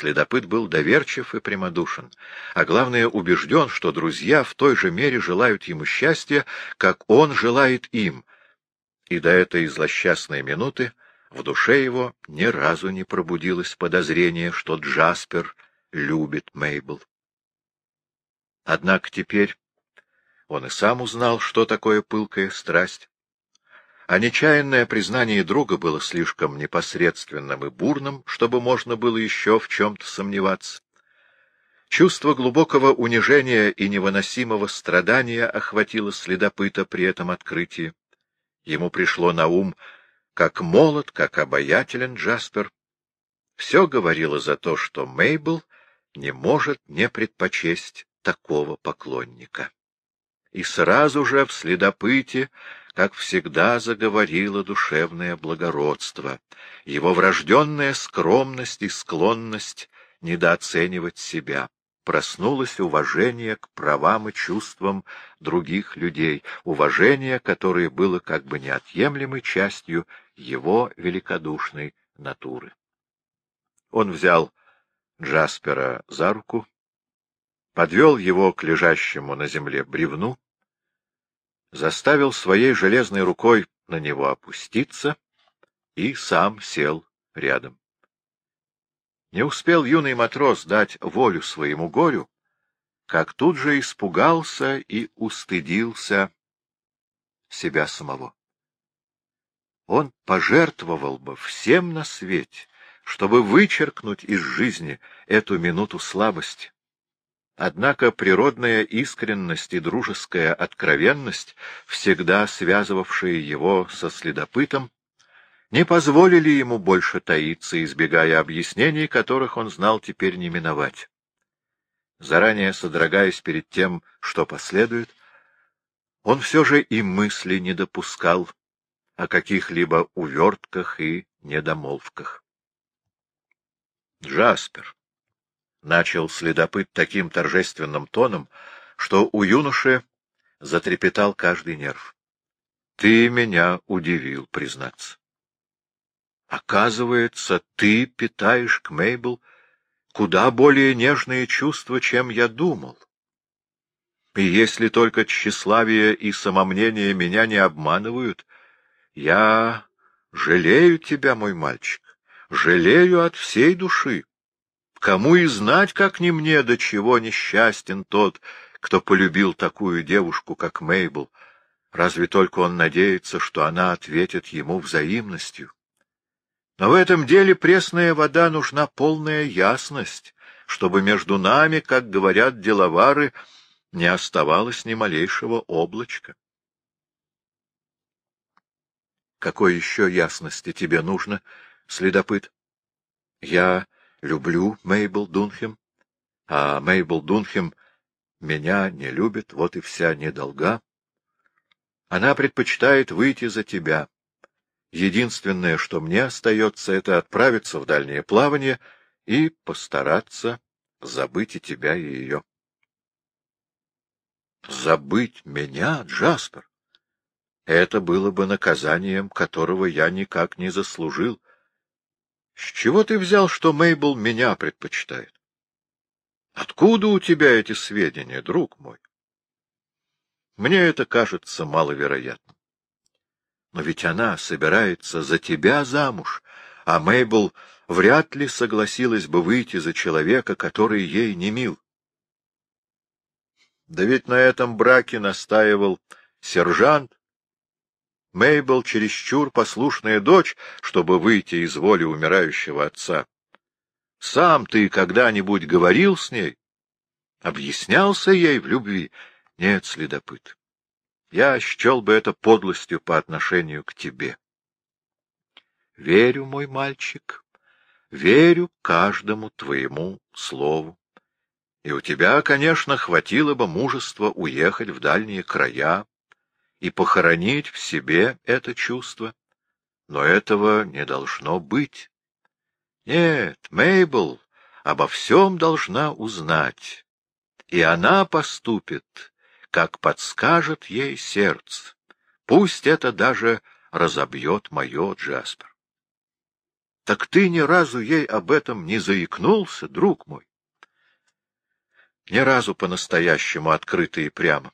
Следопыт был доверчив и прямодушен, а главное убежден, что друзья в той же мере желают ему счастья, как он желает им, и до этой злосчастной минуты в душе его ни разу не пробудилось подозрение, что Джаспер любит Мейбл. Однако теперь он и сам узнал, что такое пылкая страсть, а нечаянное признание друга было слишком непосредственным и бурным, чтобы можно было еще в чем-то сомневаться. Чувство глубокого унижения и невыносимого страдания охватило следопыта при этом открытии. Ему пришло на ум, как молод, как обаятелен Джаспер. Все говорило за то, что Мейбл не может не предпочесть такого поклонника. И сразу же в следопыте как всегда, заговорило душевное благородство, его врожденная скромность и склонность недооценивать себя. Проснулось уважение к правам и чувствам других людей, уважение, которое было как бы неотъемлемой частью его великодушной натуры. Он взял Джаспера за руку, подвел его к лежащему на земле бревну, заставил своей железной рукой на него опуститься и сам сел рядом. Не успел юный матрос дать волю своему горю, как тут же испугался и устыдился себя самого. Он пожертвовал бы всем на свете, чтобы вычеркнуть из жизни эту минуту слабости. Однако природная искренность и дружеская откровенность, всегда связывавшие его со следопытом, не позволили ему больше таиться, избегая объяснений, которых он знал теперь не миновать. Заранее содрогаясь перед тем, что последует, он все же и мысли не допускал о каких-либо увертках и недомолвках. Джаспер, — начал следопыт таким торжественным тоном, что у юноши затрепетал каждый нерв. — Ты меня удивил, признаться. Оказывается, ты питаешь к Мейбл куда более нежные чувства, чем я думал. И если только тщеславие и самомнение меня не обманывают, я жалею тебя, мой мальчик, жалею от всей души. Кому и знать, как не мне, до чего несчастен тот, кто полюбил такую девушку, как Мейбл. Разве только он надеется, что она ответит ему взаимностью. Но в этом деле пресная вода нужна полная ясность, чтобы между нами, как говорят деловары, не оставалось ни малейшего облачка. Какой еще ясности тебе нужно, следопыт? Я люблю Мейбл Дунхем, а Мейбл Дунхем меня не любит, вот и вся недолга. Она предпочитает выйти за тебя. Единственное, что мне остается, это отправиться в дальнее плавание и постараться забыть и тебя, и ее. Забыть меня, Джаспер? Это было бы наказанием, которого я никак не заслужил. Чего ты взял, что Мейбл меня предпочитает? Откуда у тебя эти сведения, друг мой? Мне это кажется маловероятным. Но ведь она собирается за тебя замуж, а Мейбл вряд ли согласилась бы выйти за человека, который ей не мил. Да ведь на этом браке настаивал сержант, Мейбл чересчур послушная дочь, чтобы выйти из воли умирающего отца. Сам ты когда-нибудь говорил с ней? Объяснялся ей в любви? Нет, следопыт. Я счел бы это подлостью по отношению к тебе. Верю, мой мальчик, верю каждому твоему слову. И у тебя, конечно, хватило бы мужества уехать в дальние края, и похоронить в себе это чувство. Но этого не должно быть. Нет, Мейбл обо всем должна узнать, и она поступит, как подскажет ей сердце. Пусть это даже разобьет мое, Джаспер. Так ты ни разу ей об этом не заикнулся, друг мой? Ни разу по-настоящему открыто и прямо.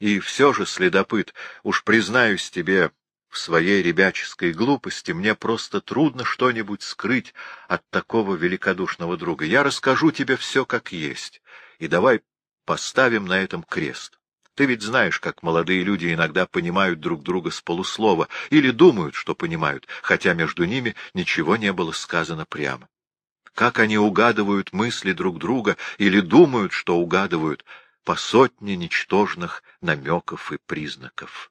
И все же, следопыт, уж признаюсь тебе, в своей ребяческой глупости мне просто трудно что-нибудь скрыть от такого великодушного друга. Я расскажу тебе все как есть, и давай поставим на этом крест. Ты ведь знаешь, как молодые люди иногда понимают друг друга с полуслова или думают, что понимают, хотя между ними ничего не было сказано прямо. Как они угадывают мысли друг друга или думают, что угадывают, по сотне ничтожных намеков и признаков.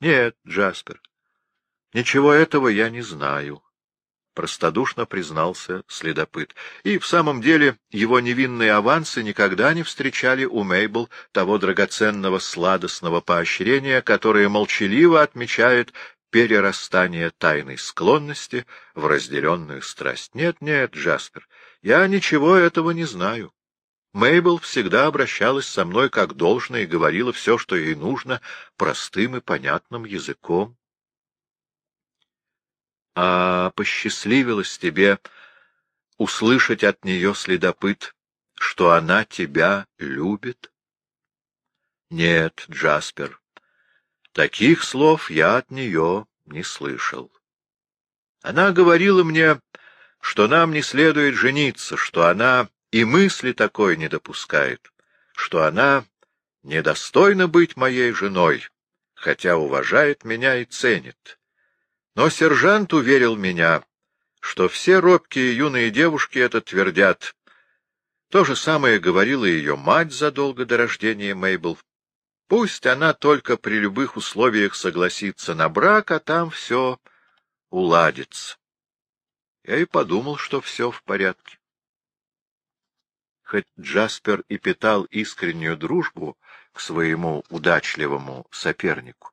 Нет, Джаспер, ничего этого я не знаю. — простодушно признался следопыт. И в самом деле его невинные авансы никогда не встречали у Мейбл того драгоценного сладостного поощрения, которое молчаливо отмечает перерастание тайной склонности в разделенную страсть. Нет, нет, Джаспер, я ничего этого не знаю. Мейбл всегда обращалась со мной как должно и говорила все, что ей нужно, простым и понятным языком. А посчастливилось тебе услышать от нее, следопыт, что она тебя любит? Нет, Джаспер, таких слов я от нее не слышал. Она говорила мне, что нам не следует жениться, что она и мысли такой не допускает, что она недостойна быть моей женой, хотя уважает меня и ценит. Но сержант уверил меня, что все робкие юные девушки это твердят. То же самое говорила ее мать задолго до рождения Мейбл. Пусть она только при любых условиях согласится на брак, а там все уладится. Я и подумал, что все в порядке. Хоть Джаспер и питал искреннюю дружбу к своему удачливому сопернику,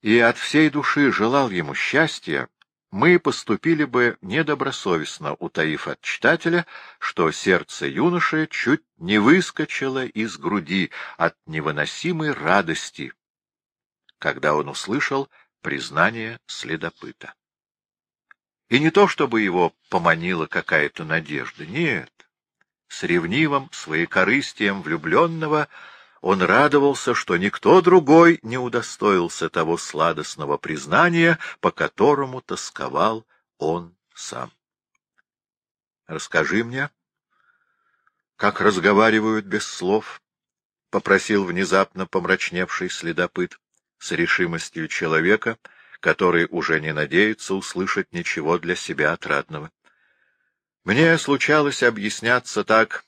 и от всей души желал ему счастья, мы поступили бы недобросовестно, утаив от читателя, что сердце юноши чуть не выскочило из груди от невыносимой радости, когда он услышал признание следопыта. И не то, чтобы его поманила какая-то надежда, нет. С ревнивым своекорыстием влюбленного — он радовался, что никто другой не удостоился того сладостного признания, по которому тосковал он сам. — Расскажи мне, как разговаривают без слов, — попросил внезапно помрачневший следопыт с решимостью человека, который уже не надеется услышать ничего для себя отрадного. Мне случалось объясняться так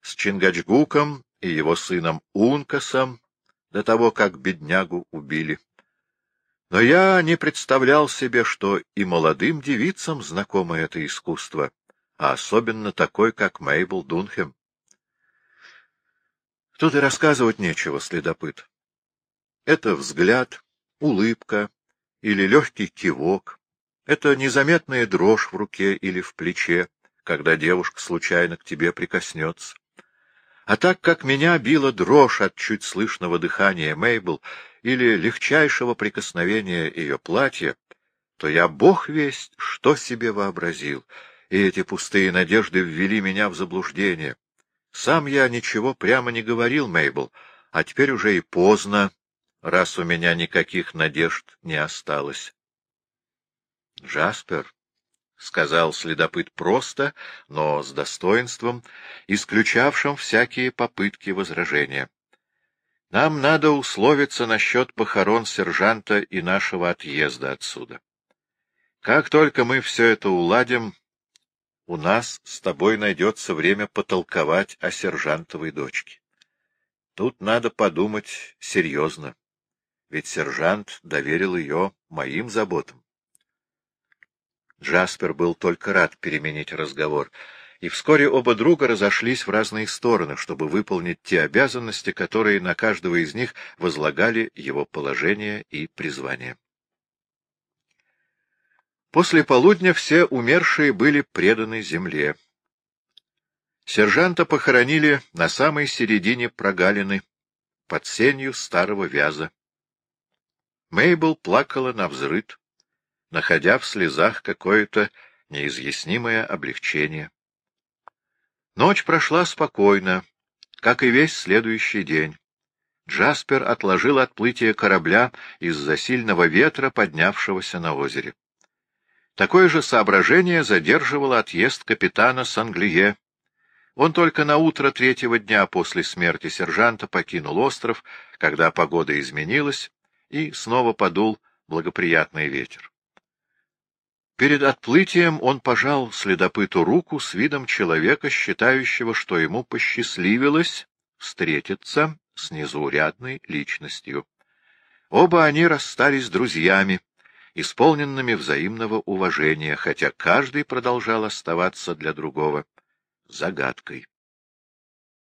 с Чингачгуком и его сыном Ункасом до того, как беднягу убили. Но я не представлял себе, что и молодым девицам знакомо это искусство, а особенно такой, как Мейбл Дунхем. Тут и рассказывать нечего, следопыт. Это взгляд, улыбка или легкий кивок, это незаметная дрожь в руке или в плече, когда девушка случайно к тебе прикоснется. А так как меня била дрожь от чуть слышного дыхания Мейбл или легчайшего прикосновения ее платья, то я, бог весть, что себе вообразил, и эти пустые надежды ввели меня в заблуждение. Сам я ничего прямо не говорил, Мейбл, а теперь уже и поздно, раз у меня никаких надежд не осталось. Джаспер, — сказал следопыт просто, но с достоинством, исключавшим всякие попытки возражения. — Нам надо условиться насчет похорон сержанта и нашего отъезда отсюда. Как только мы все это уладим, у нас с тобой найдется время потолковать о сержантовой дочке. Тут надо подумать серьезно, ведь сержант доверил ее моим заботам. Джаспер был только рад переменить разговор, и вскоре оба друга разошлись в разные стороны, чтобы выполнить те обязанности, которые на каждого из них возлагали его положение и призвание. После полудня все умершие были преданы земле. Сержанта похоронили на самой середине прогалины, под сенью старого вяза. Мейбл плакала на взрыд находя в слезах какое-то неизъяснимое облегчение. Ночь прошла спокойно, как и весь следующий день. Джаспер отложил отплытие корабля из-за сильного ветра, поднявшегося на озере. Такое же соображение задерживало отъезд капитана Санглие. Он только на утро третьего дня после смерти сержанта покинул остров, когда погода изменилась, и снова подул благоприятный ветер. Перед отплытием он пожал следопыту руку с видом человека, считающего, что ему посчастливилось встретиться с незаурядной личностью. Оба они расстались друзьями, исполненными взаимного уважения, хотя каждый продолжал оставаться для другого загадкой.